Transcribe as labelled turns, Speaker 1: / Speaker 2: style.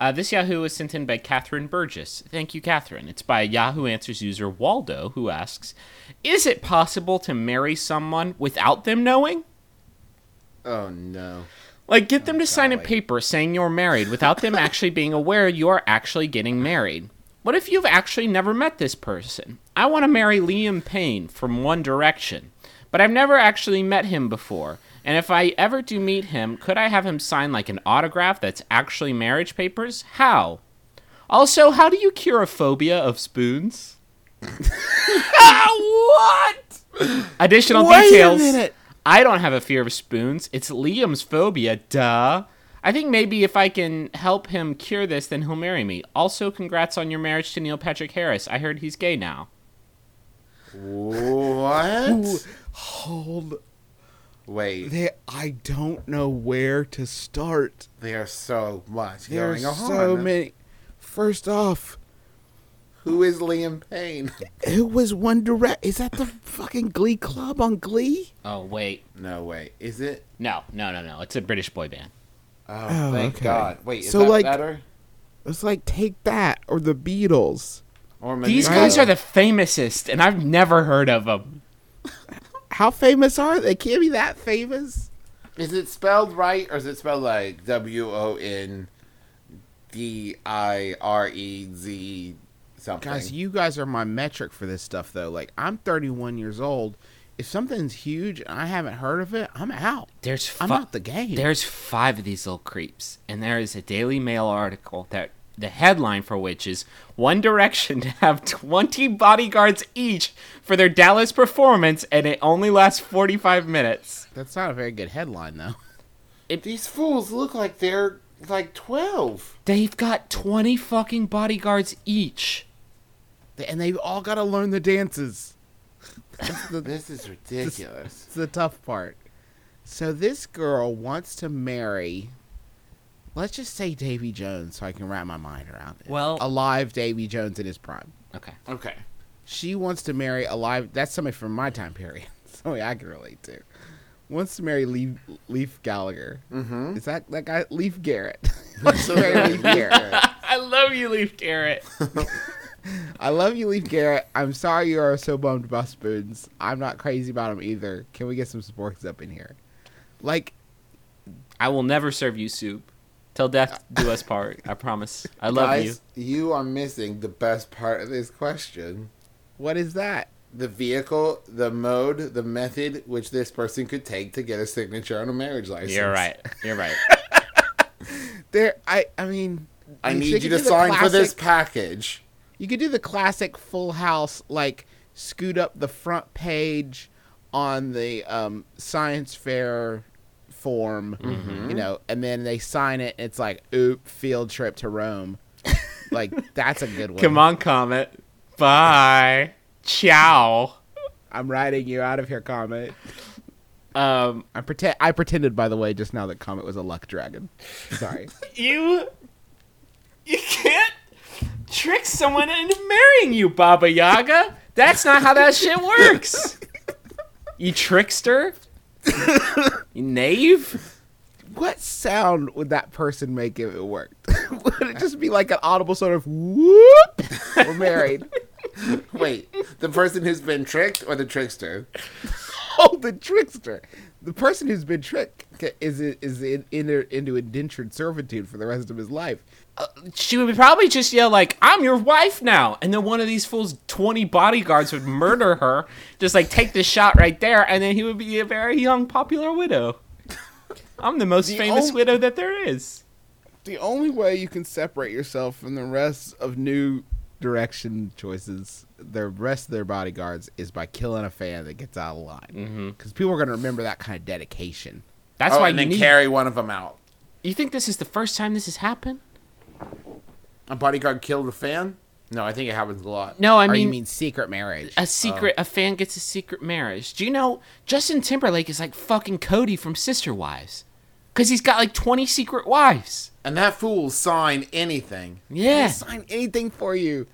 Speaker 1: Uh, this Yahoo is sent in by Catherine Burgess. Thank you, Catherine. It's by Yahoo Answers user Waldo, who asks Is it possible to marry someone without them knowing?
Speaker 2: Oh no.
Speaker 1: Like, get them to sign a paper saying you're married without them actually being aware you are actually getting married. What if you've actually never met this person? I want to marry Liam Payne from One Direction, but I've never actually met him before. And if I ever do meet him, could I have him sign like an autograph that's actually marriage papers? How? Also, how do you cure a phobia of spoons?
Speaker 3: what?
Speaker 1: Additional
Speaker 3: Wait a
Speaker 1: details.
Speaker 3: minute.
Speaker 1: I don't have a fear of spoons. It's Liam's phobia, duh. I think maybe if I can help him cure this, then he'll marry me. Also, congrats on your marriage to Neil Patrick Harris. I heard he's gay now.
Speaker 2: What?
Speaker 3: Hold.
Speaker 2: Wait,
Speaker 3: They, I don't know where to start.
Speaker 2: there's so much
Speaker 3: There's
Speaker 2: going
Speaker 3: so many. First off,
Speaker 2: Who is Liam Payne?
Speaker 3: who was One Direct? Is that the fucking Glee Club on Glee?
Speaker 1: Oh, wait.
Speaker 2: No way. Is it?
Speaker 1: No, no, no, no. It's a British boy band.
Speaker 2: Oh,
Speaker 3: Oh,
Speaker 2: thank
Speaker 3: okay.
Speaker 2: God. Wait, is
Speaker 3: So,
Speaker 2: that
Speaker 3: like-
Speaker 2: better?
Speaker 3: It's like Take That or the Beatles.
Speaker 2: Or
Speaker 1: These guys are the famousest, and I've never heard of them.
Speaker 3: How famous are they? Can't be that famous.
Speaker 2: Is it spelled right or is it spelled like W O N D I R E Z something?
Speaker 3: Guys, you guys are my metric for this stuff, though. Like, I'm 31 years old. If something's huge and I haven't heard of it, I'm out.
Speaker 1: There's
Speaker 3: I'm out the game.
Speaker 1: There's five of these little creeps, and there is a Daily Mail article that the headline for which is One Direction to have 20 bodyguards each for their Dallas performance, and it only lasts 45 minutes.
Speaker 3: That's not a very good headline, though.
Speaker 2: If these fools look like they're like 12.
Speaker 1: They've got 20 fucking bodyguards each.
Speaker 3: And they've all got to learn the dances. The,
Speaker 2: This is ridiculous.
Speaker 3: It's the tough part. So this girl wants to marry. Let's just say Davy Jones, so I can wrap my mind around it.
Speaker 1: Well-
Speaker 3: alive Davy Jones in his prime.
Speaker 1: Okay.
Speaker 2: Okay.
Speaker 3: She wants to marry alive. That's somebody from my time period. Somebody I can relate to. Wants to marry Leaf, Leaf Gallagher.
Speaker 2: Mm-hmm.
Speaker 3: Is that that guy Leif Garrett? wants to marry Leif Garrett.
Speaker 1: I love you, Leif Garrett.
Speaker 3: I love you, Leif Garrett. I'm sorry you are so bummed about spoons. I'm not crazy about them either. Can we get some sporks up in here? Like,
Speaker 1: I will never serve you soup. Till death do us part. I promise. I love you.
Speaker 2: Guys, you are missing the best part of this question.
Speaker 3: what is that?
Speaker 2: The vehicle, the mode, the method which this person could take to get a signature on a marriage license.
Speaker 1: You're right. You're right.
Speaker 3: There, I, I mean,
Speaker 2: I
Speaker 3: she
Speaker 2: need you to
Speaker 3: the
Speaker 2: sign for this package.
Speaker 3: You could do the classic Full House, like scoot up the front page on the um, science fair form,
Speaker 2: Mm-hmm.
Speaker 3: you know, and then they sign it. And it's like, oop, field trip to Rome. like that's a good one.
Speaker 1: Come on, Comet. Bye. Ciao.
Speaker 3: I'm riding you out of here, Comet.
Speaker 1: Um,
Speaker 3: I pretend. I pretended, by the way, just now that Comet was a luck dragon. Sorry.
Speaker 1: you you can't trick someone into marrying you, Baba Yaga. That's not how that shit works. You trickster. Knave.
Speaker 3: what sound would that person make if it worked? would it just be like an audible sort of whoop? We're married.
Speaker 2: Wait, the person who's been tricked or the trickster?
Speaker 3: Oh, the trickster. The person who's been tricked is is in, in, into indentured servitude for the rest of his life.
Speaker 1: Uh, she would probably just yell like, "I'm your wife now," and then one of these fools, twenty bodyguards, would murder her. Just like take this shot right there, and then he would be a very young, popular widow. I'm the most
Speaker 3: The
Speaker 1: famous
Speaker 3: only-
Speaker 1: widow that there is.
Speaker 3: The only way you can separate yourself from the rest of new direction choices, the rest of their bodyguards, is by killing a fan that gets out of line. Mm-hmm. Because people are going to remember that kind of dedication.
Speaker 1: That's
Speaker 2: oh,
Speaker 1: why
Speaker 2: and
Speaker 1: you
Speaker 2: then
Speaker 1: need.
Speaker 2: carry one of them out.
Speaker 1: You think this is the first time this has happened?
Speaker 2: A bodyguard killed a fan? No, I think it happens a lot.
Speaker 1: No, I
Speaker 3: or
Speaker 1: mean,
Speaker 3: you mean secret marriage?
Speaker 1: a secret. Oh. A fan gets a secret marriage. Do you know Justin Timberlake is like fucking Kody from Sister Wives? Because he's got like twenty secret wives.
Speaker 2: And that fool will sign anything.
Speaker 1: Yeah.
Speaker 3: He'll sign anything for you.